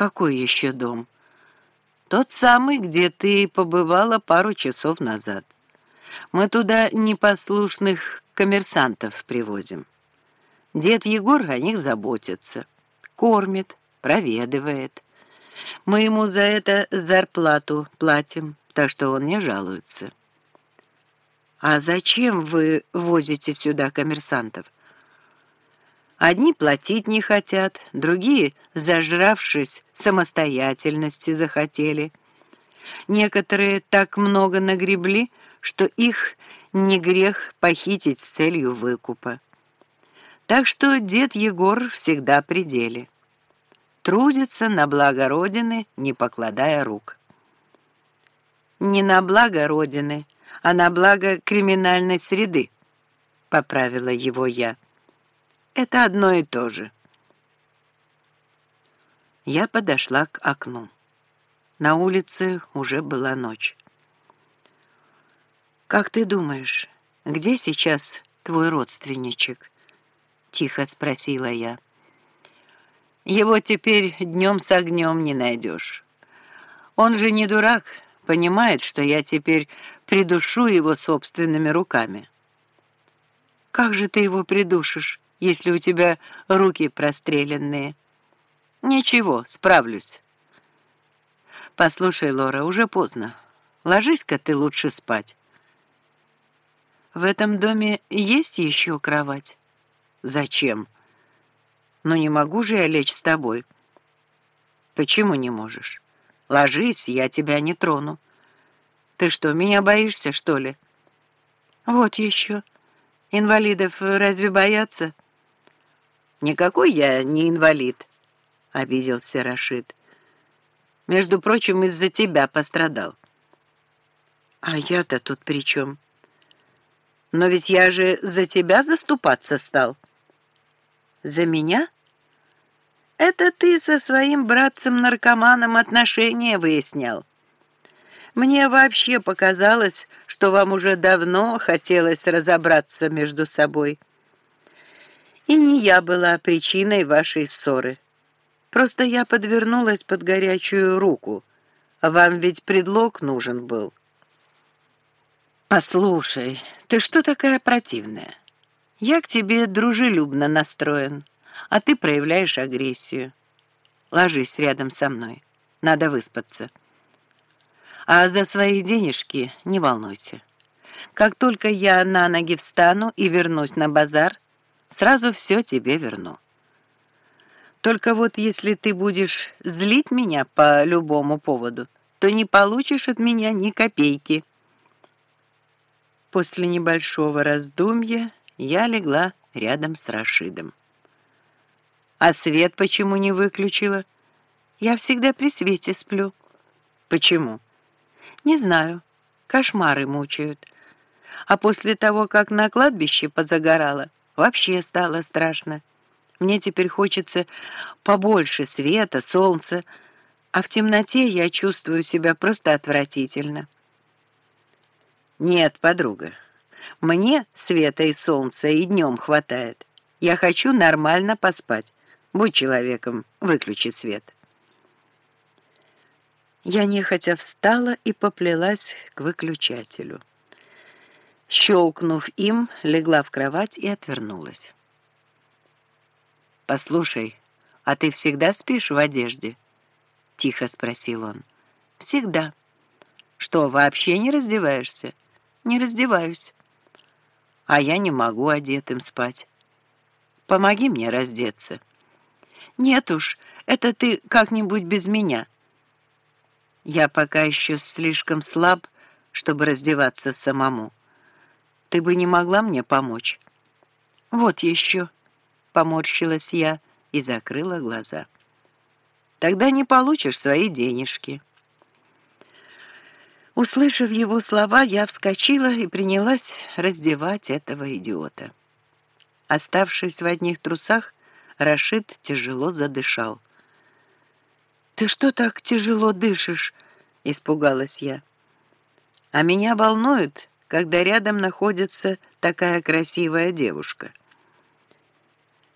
«Какой еще дом?» «Тот самый, где ты побывала пару часов назад. Мы туда непослушных коммерсантов привозим. Дед Егор о них заботится, кормит, проведывает. Мы ему за это зарплату платим, так что он не жалуется». «А зачем вы возите сюда коммерсантов?» Одни платить не хотят, другие, зажравшись, самостоятельности захотели. Некоторые так много нагребли, что их не грех похитить с целью выкупа. Так что дед Егор всегда при деле. Трудится на благо Родины, не покладая рук. Не на благо Родины, а на благо криминальной среды, поправила его я. Это одно и то же. Я подошла к окну. На улице уже была ночь. «Как ты думаешь, где сейчас твой родственничек?» — тихо спросила я. «Его теперь днем с огнем не найдешь. Он же не дурак, понимает, что я теперь придушу его собственными руками». «Как же ты его придушишь?» Если у тебя руки простреленные. Ничего, справлюсь. Послушай, Лора, уже поздно. Ложись-ка ты лучше спать. В этом доме есть еще кровать? Зачем? Ну не могу же я лечь с тобой. Почему не можешь? Ложись, я тебя не трону. Ты что, меня боишься, что ли? Вот еще. Инвалидов разве боятся? «Никакой я не инвалид», — обиделся Рашид. «Между прочим, из-за тебя пострадал». «А я-то тут при чем?» «Но ведь я же за тебя заступаться стал». «За меня?» «Это ты со своим братцем-наркоманом отношения выяснял. Мне вообще показалось, что вам уже давно хотелось разобраться между собой». И не я была причиной вашей ссоры. Просто я подвернулась под горячую руку. Вам ведь предлог нужен был. Послушай, ты что такая противная? Я к тебе дружелюбно настроен, а ты проявляешь агрессию. Ложись рядом со мной. Надо выспаться. А за свои денежки не волнуйся. Как только я на ноги встану и вернусь на базар, Сразу все тебе верну. Только вот если ты будешь злить меня по любому поводу, то не получишь от меня ни копейки. После небольшого раздумья я легла рядом с Рашидом. А свет почему не выключила? Я всегда при свете сплю. Почему? Не знаю. Кошмары мучают. А после того, как на кладбище позагорала, Вообще стало страшно. Мне теперь хочется побольше света, солнца, а в темноте я чувствую себя просто отвратительно. Нет, подруга, мне света и солнца и днем хватает. Я хочу нормально поспать. Будь человеком, выключи свет. Я нехотя встала и поплелась к выключателю. Щелкнув им, легла в кровать и отвернулась. «Послушай, а ты всегда спишь в одежде?» — тихо спросил он. «Всегда». «Что, вообще не раздеваешься?» «Не раздеваюсь». «А я не могу одетым спать. Помоги мне раздеться». «Нет уж, это ты как-нибудь без меня». «Я пока еще слишком слаб, чтобы раздеваться самому». Ты бы не могла мне помочь?» «Вот еще», — поморщилась я и закрыла глаза. «Тогда не получишь свои денежки». Услышав его слова, я вскочила и принялась раздевать этого идиота. Оставшись в одних трусах, Рашид тяжело задышал. «Ты что так тяжело дышишь?» — испугалась я. «А меня волнует, когда рядом находится такая красивая девушка.